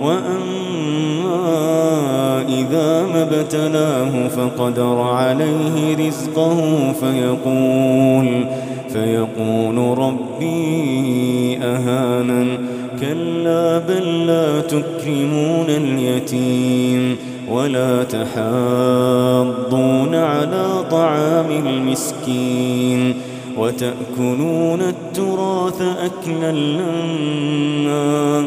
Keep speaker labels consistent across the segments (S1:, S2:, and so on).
S1: وأما إذا ما ابتلاه فقدر عليه رزقه فيقول فيقول ربي أهانا كلا بل لا تكرمون اليتيم ولا تحاضون على طعام المسكين وتأكلون التراث أكلا لما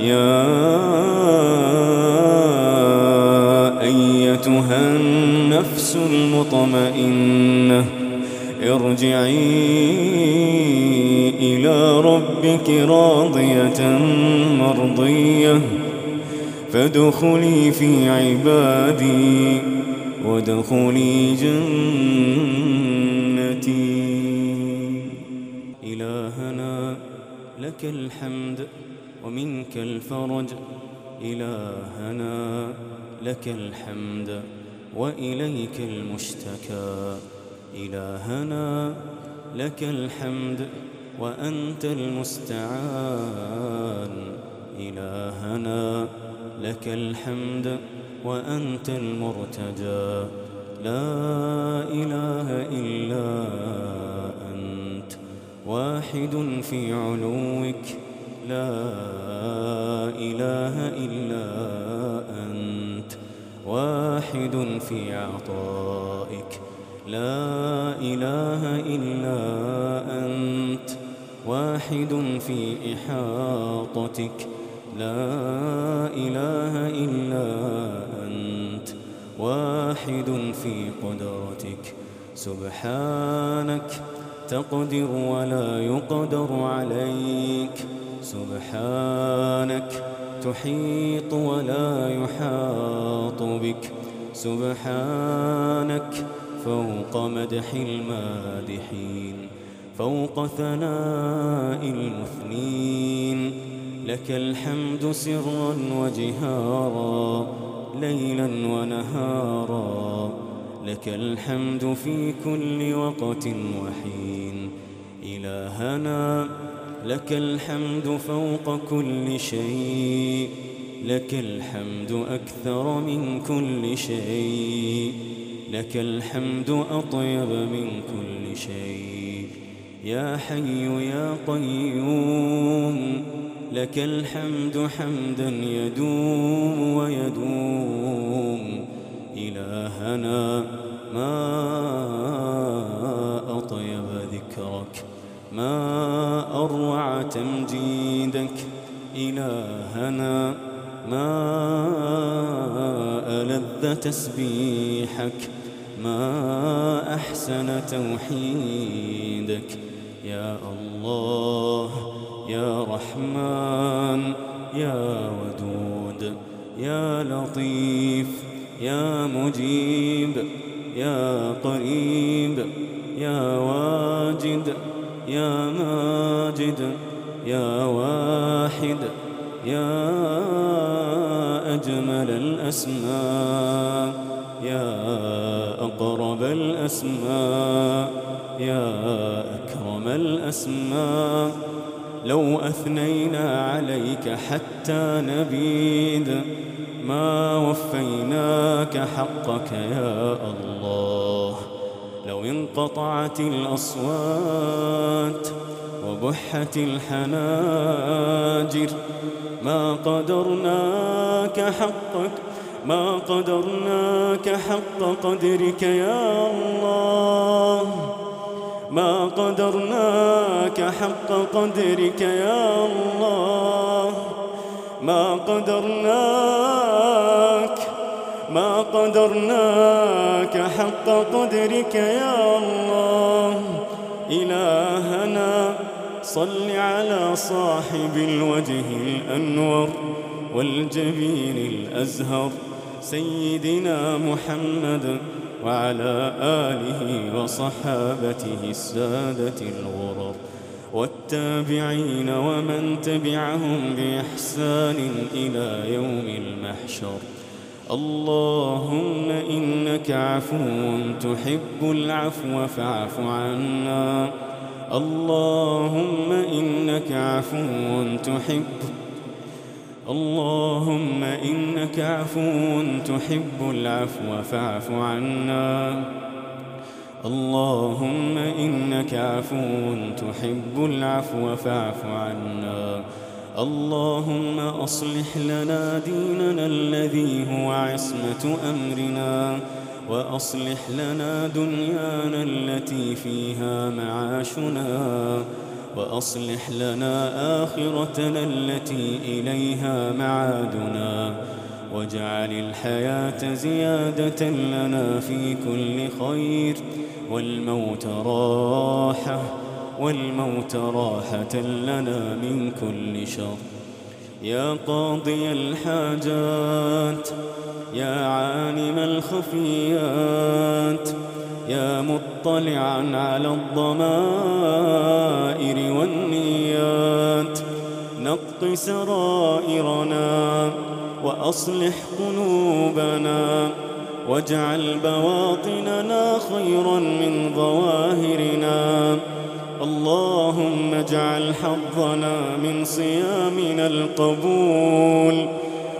S1: يا أيتها النفس المطمئنة ارجعي إلى ربك راضية مرضية فادخلي في عبادي وادخلي جنتي. إلهنا لك الحمد. ومنك الفرج إلهنا لك الحمد وإليك المشتكى. إلهنا لك الحمد وأنت المستعان. إلهنا لك الحمد وأنت المرتجى. لا إله إلا أنت واحد في علوك. لا إله إلا أنت واحد في عطائك. لا إله إلا أنت واحد في إحاطتك. لا إله إلا أنت واحد في قدرتك. سبحانك تقدر ولا يقدر عليك. سبحانك تحيط ولا يحاط بك. سبحانك فوق مدح المادحين فوق ثناء المثنين. لك الحمد سرا وجهارا ليلا ونهارا. لك الحمد في كل وقت وحين. إلهنا لك الحمد فوق كل شيء لك الحمد أكثر من كل شيء لك الحمد أطيب من كل شيء. يا حي يا قيوم لك الحمد حمدا يدوم ويدوم. إلهنا ما أطيب ذكرك ما تمجيدك إلهنا ما ألذ تسبيحك ما أحسن توحيدك يا الله يا رحمن يا ودود يا لطيف يا مجيب يا قريب يا واجد يا ماجد يا واحد يا أجمل الأسماء يا أقرب الأسماء يا أكرم الأسماء. لو أثنينا عليك حتى نبيد ما وفيناك حقك يا الله. لو انقطعت الأصوات وبحت الحناجر. ما قدرناك حقك ما قدرناك حق قدرك يا الله. ما قدرناك حق قدرك يا الله. ما قدرناك ما قدرناك حق قدرك يا الله. إلهنا صل على صاحب الوجه الأنور والجبين الأزهر سيدنا محمد وعلى آله وصحابته السادة الغرر والتابعين ومن تبعهم بإحسان إلى يوم المحشر اللهم إنك عفو تحب العفو فاعف عنا اللهم إنك عفو تحب. اللهم إنك عفو تحب العفو فاعف عنا. اللهم إنك عفو تحب العفو فاعف عنا. اللهم أصلح لنا ديننا الذي هو عصمة أمرنا. وأصلح لنا دنيانا التي فيها معاشنا وأصلح لنا آخرتنا التي إليها معادنا واجعل الحياة زيادة لنا في كل خير. والموت راحة والموت راحة لنا من كل شر. يا قاضي الحاجات يا عالم الخفيات يا مطلعا على الضمائر والنيات. نق سرائرنا وأصلح قلوبنا واجعل بواطننا خيرا من ظواهرنا. اللهم اجعل حظنا من صيامنا القبول.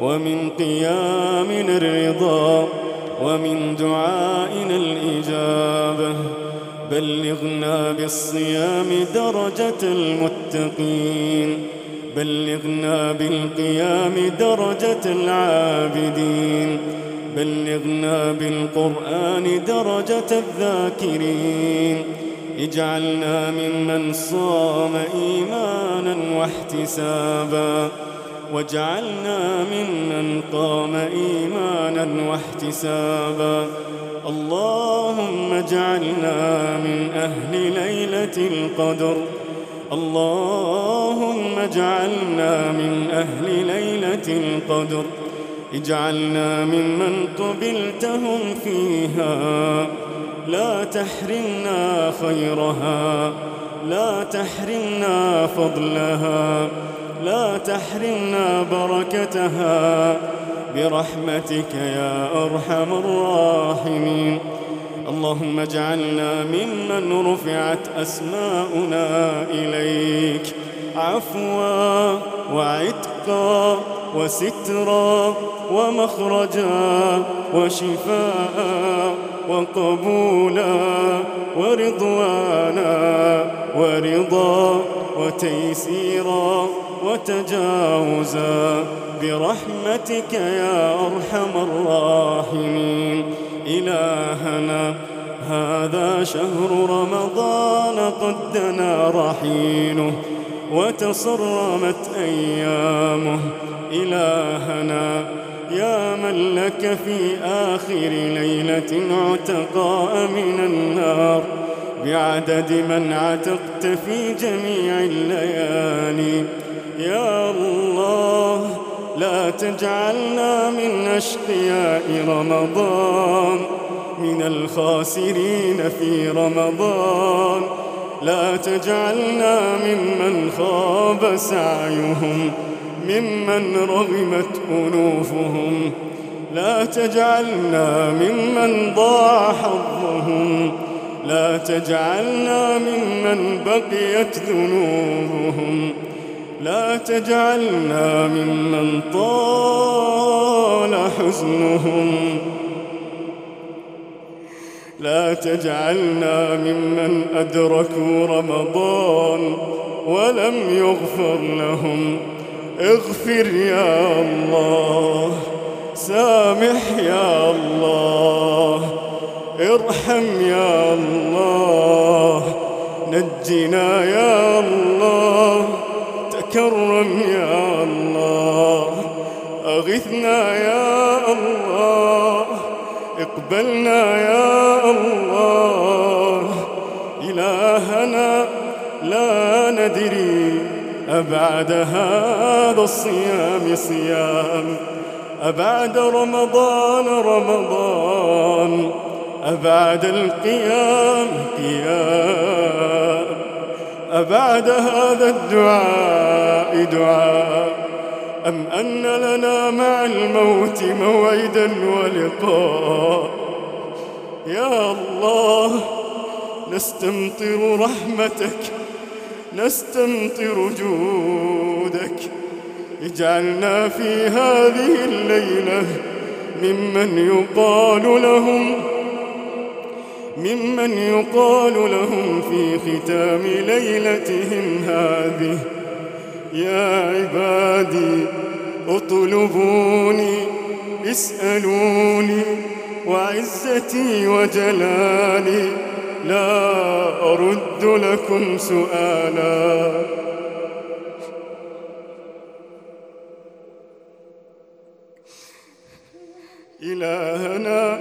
S1: ومن قيامنا الرضا ومن دعائنا الإجابة بلغنا بالصيام درجة المتقين بلغنا بالقيام درجة العابدين بلغنا بالقرآن درجة الذاكرين اجعلنا ممن صام إيمانا واحتسابا واجعلنا ممن قام إيمانا واحتسابا. اللهم اجعلنا من أهل ليلة القدر. اللهم اجعلنا من أهل ليلة القدر. اجعلنا ممن قبلتهم فيها. لا تحرمنا خيرها. لا تحرمنا فضلها. لا تحرمنا بركتها. برحمتك يا أرحم الراحمين. اللهم اجعلنا ممن رفعت أسماؤنا إليك. عفوا وعتقا وسترا ومخرجا وشفاء وقبولا ورضوانا. ورضا وتيسيرا وتجاوزا برحمتك يا أرحم الراحمين. إلهنا هذا شهر رمضان قد دنا رحيله وتصرمت أيامه. إلهنا يا من لك في آخر ليلة عتقاء من النار. بعدد من عتقت في جميع الليالي. يا الله لا تجعلنا من أشقياء رمضان من الخاسرين في رمضان. لا تجعلنا ممن خاب سعيهم ممن رغمت أنوفهم لا تجعلنا ممن ضاع حظهم لا تجعلنا ممن بقيت ذنوبهم. لا تجعلنا ممن طال حزنهم. لا تجعلنا ممن أدركوا رمضان ولم يغفر لهم. اغفر يا الله سامح يا الله. ارحم يا الله نجنا يا الله تكرم يا الله أغثنا يا الله اقبلنا يا الله إلهنا لا ندري أبعد هذا الصيام صيام أبعد رمضان رمضان. أبعد القيام قيام. أبعد هذا الدعاء دعاء. أم أن لنا مع الموت موعدا ولقاء. يا الله نستمطر رحمتك نستمطر جودك. اجعلنا في هذه الليلة ممن يقال لهم ممن يقال لهم في ختام ليلتهم هذه. يا عبادي اطلبوني اسألوني وعزتي وجلالي لا أرد لكم سؤالا. إلهنا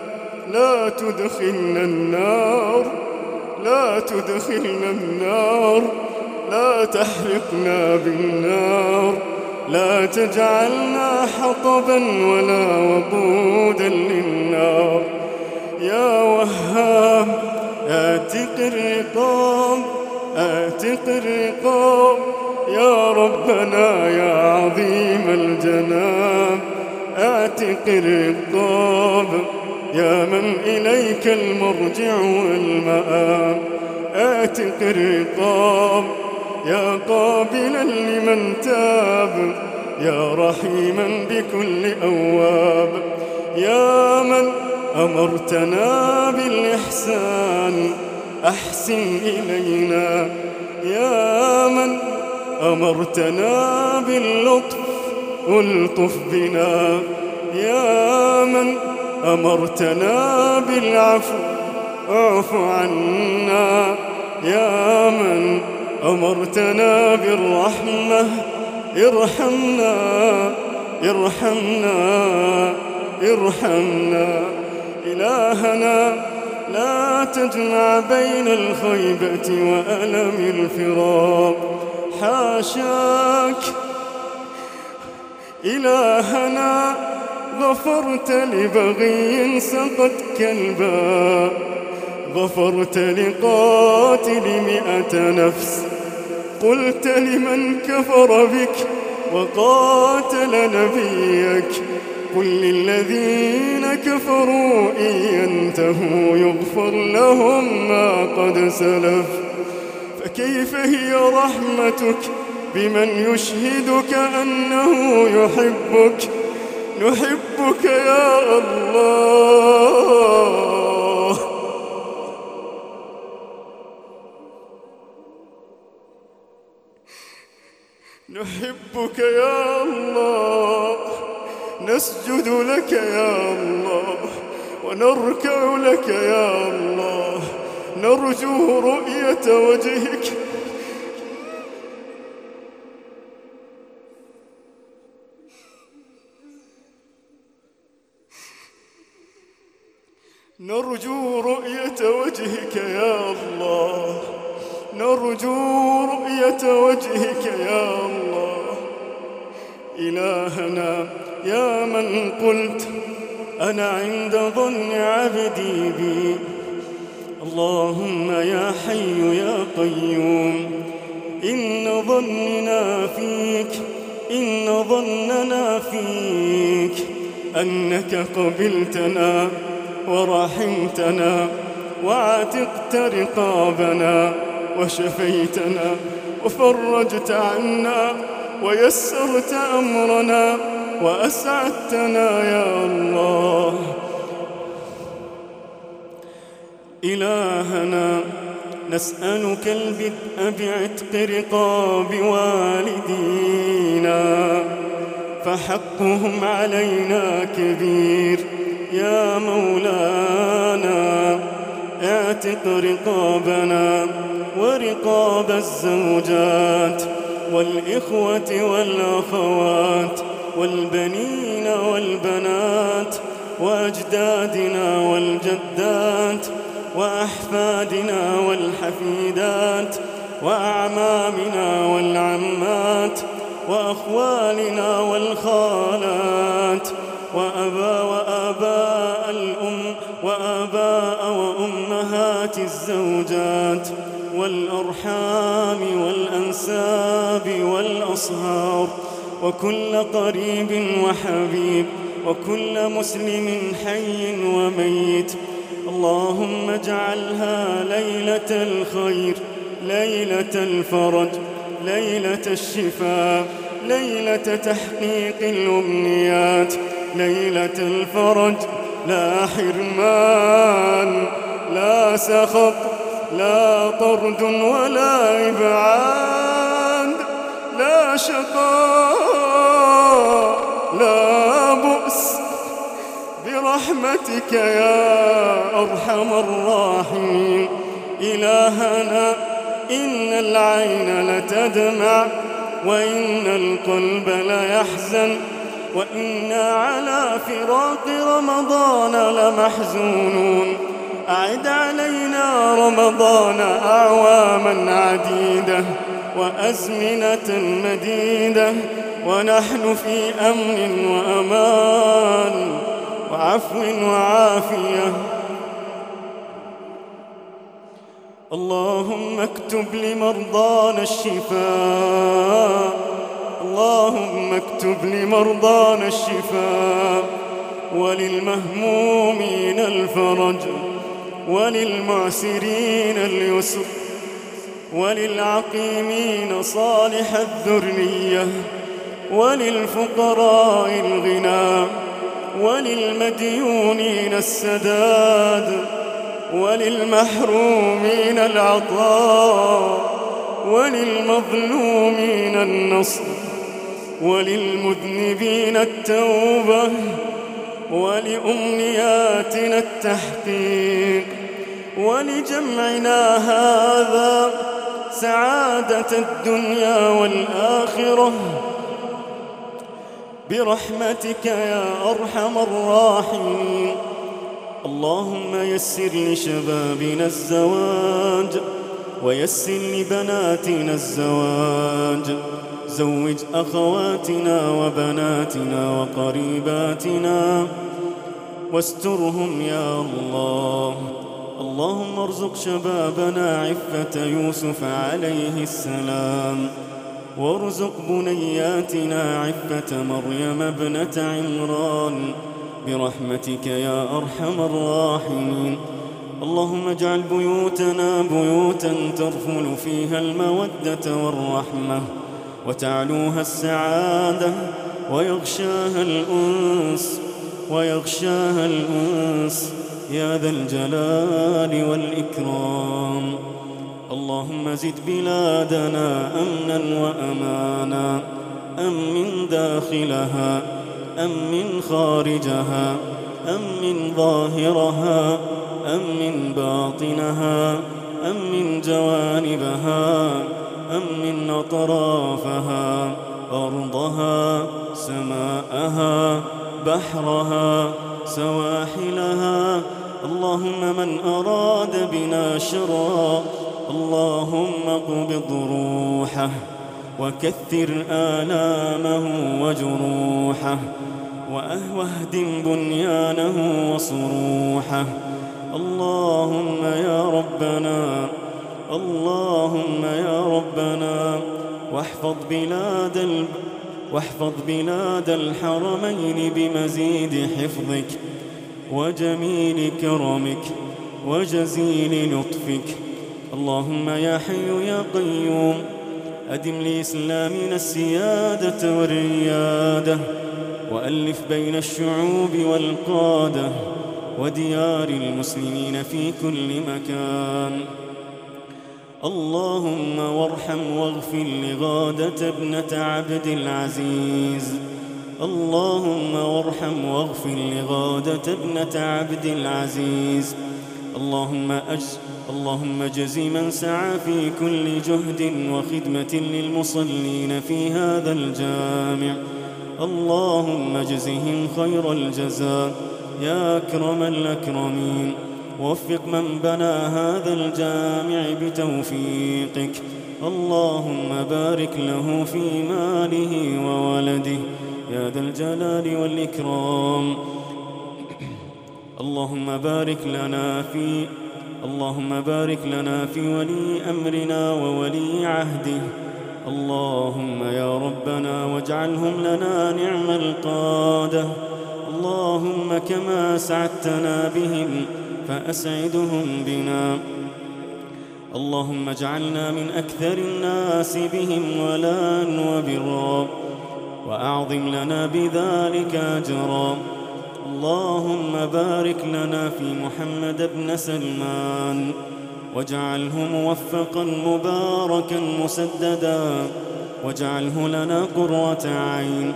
S1: لا تدخلنا النار لا تدخلنا النار لا تحرقنا بالنار لا تجعلنا حطبا ولا وقودا للنار. يا وهاب آتق الرقاب آتق الرقاب. يا ربنا يا عظيم الجناب آتق الرقاب. يا من إليك المرجع والمآب آتق الرقاب يا قابلا لمن تاب يا رحيما بكل أواب. يا من أمرتنا بالإحسان أحسن إلينا. يا من أمرتنا باللطف ألطف بنا. يا من أمرتنا بالعفو اعف عنا يا من أمرتنا بالرحمة ارحمنا ارحمنا ارحمنا. إلهنا لا تجمع بين الخيبة وألم الفراق. حاشاك إلهنا غفرت لبغي سقط كلبا. غفرت لقاتل مئة نفس. قلت لمن كفر بك وقاتل نبيك. قل للذين كفروا إن ينتهوا يغفر لهم ما قد سلف. فكيف هي رحمتك بمن يشهدك أنه يحبك؟ نحبك يا الله. نحبك يا الله. نسجد لك يا الله. ونركع لك يا الله. نرجو رؤية وجهك. نرجو رؤية وجهك يا الله. نرجو رؤية وجهك يا الله. إلهنا يا من قلت أنا عند ظن عبدي بي. اللهم يا حي يا قيوم إن ظننا فيك إن ظننا فيك. أنك قبلتنا ورحمتنا وعتقت رقابنا وشفيتنا وفرجت عنا ويسرت أمرنا وأسعدتنا يا الله. إلهنا نسألك البدء بعتق رقاب والدينا فحقهم علينا كبير. يا مولانا اعتق رقابنا ورقاب الزوجات والإخوة والأخوات والبنين والبنات وأجدادنا والجدات وأحفادنا والحفيدات وأعمامنا والعمات وأخوالنا والخالات وأبا وآباء الأم وآباء وأمهات الزوجات والأرحام والأنساب والأصهار وكل قريب وحبيب وكل مسلم حي وميت اللهم اجعلها ليلة الخير ليلة الفرج ليلة الشفاء ليلة تحقيق الأمنيات. ليلة الفرج لا حرمان لا سخط لا طرد ولا إبعاد لا شقاء لا بؤس. برحمتك يا أرحم الراحمين إلهنا إن العين لتدمع وإن القلب ليحزن. وإنا على فراق رمضان لمحزونون. أعد علينا رمضان أعواما عديدة وأزمنة مديدة ونحن في أمن وأمان. وعفو وعافية. اللهم اكتب لمرضانا الشفاء. اللهم اكتب لمرضانا الشفاء وللمهمومين الفرج وللمعسرين اليسر وللعقيمين صالح الذرية وللفقراء الغنى وللمديونين السداد وللمحرومين العطاء وللمظلومين النصر وللمذنبين التوبة ولأمنياتنا التحقيق ولجمعنا هذا سعادة الدنيا والآخرة برحمتك يا أرحم الراحمين. اللهم يسر لشبابنا الزواج ويسر لبناتنا الزواج زوج أخواتنا وبناتنا وقريباتنا واسترهم يا الله. اللهم ارزق شبابنا عفة يوسف عليه السلام. وارزق بنياتنا عفة مريم ابنة عمران. برحمتك يا أرحم الراحمين. اللهم اجعل بيوتنا بيوتا ترفل فيها المودة والرحمة. وتعلوها السعادة ويغشاها الأنس ويغشاها الأنس. يا ذا الجلال والإكرام. اللهم زد بلادنا أمنا وأمانا أمن داخلها أم من خارجها أم من ظاهرها أم من باطنها أم من جوانبها. أم من أطرافها أرضها سماءها بحرها سواحلها. اللهم من أراد بنا شرا اللهم اقبض روحه وكثر آلامه وجروحه وأهدم بنيانه وصروحه. اللهم يا ربنا اللهم يا ربنا واحفظ بلاد. واحفظ بلاد الحرمين بمزيد حفظك وجميل كرمك وجزيل لطفك اللهم يا حي يا قيوم أدم لإسلامنا السيادة والريادة وألف بين الشعوب والقادة وديار المسلمين في كل مكان اللهم وارحم واغفر لغادة ابنة عبد العزيز. اللهم وارحم واغفر لغادة ابنة عبد العزيز. اللهم أجز اللهم اجز من سعى في كل جهد وخدمة للمصلين في هذا الجامع. اللهم اجزهم خير الجزاء. يا أكرم الأكرمين. وفق من بنى هذا الجامع بتوفيقك. اللهم بارك له في ماله وولده. يا ذا الجلال والإكرام. اللهم بارك لنا في اللهم بارك لنا في ولي أمرنا وولي عهده. اللهم يا ربنا واجعلهم لنا نعم القادة. اللهم كما سعدتنا بهم فأسعدهم بنا. اللهم اجعلنا من أكثر الناس بهم ولا وبرا وأعظم لنا بذلك أجرا. اللهم بارك لنا في محمد بن سلمان واجعله موفقا مباركا مسددا واجعله لنا قرة عين.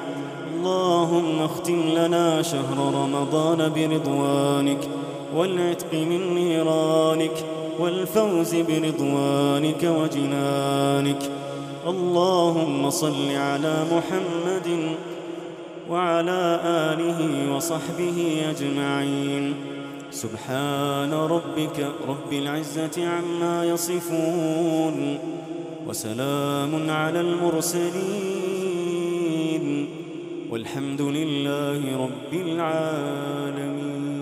S1: اللهم اختم لنا شهر رمضان برضوانك. والعتق من نيرانك والفوز برضوانك وجنانك. اللهم صل على محمد وعلى آله وصحبه أجمعين. سبحان ربك رب العزة عما يصفون وسلام على المرسلين. والحمد لله رب العالمين.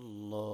S1: الله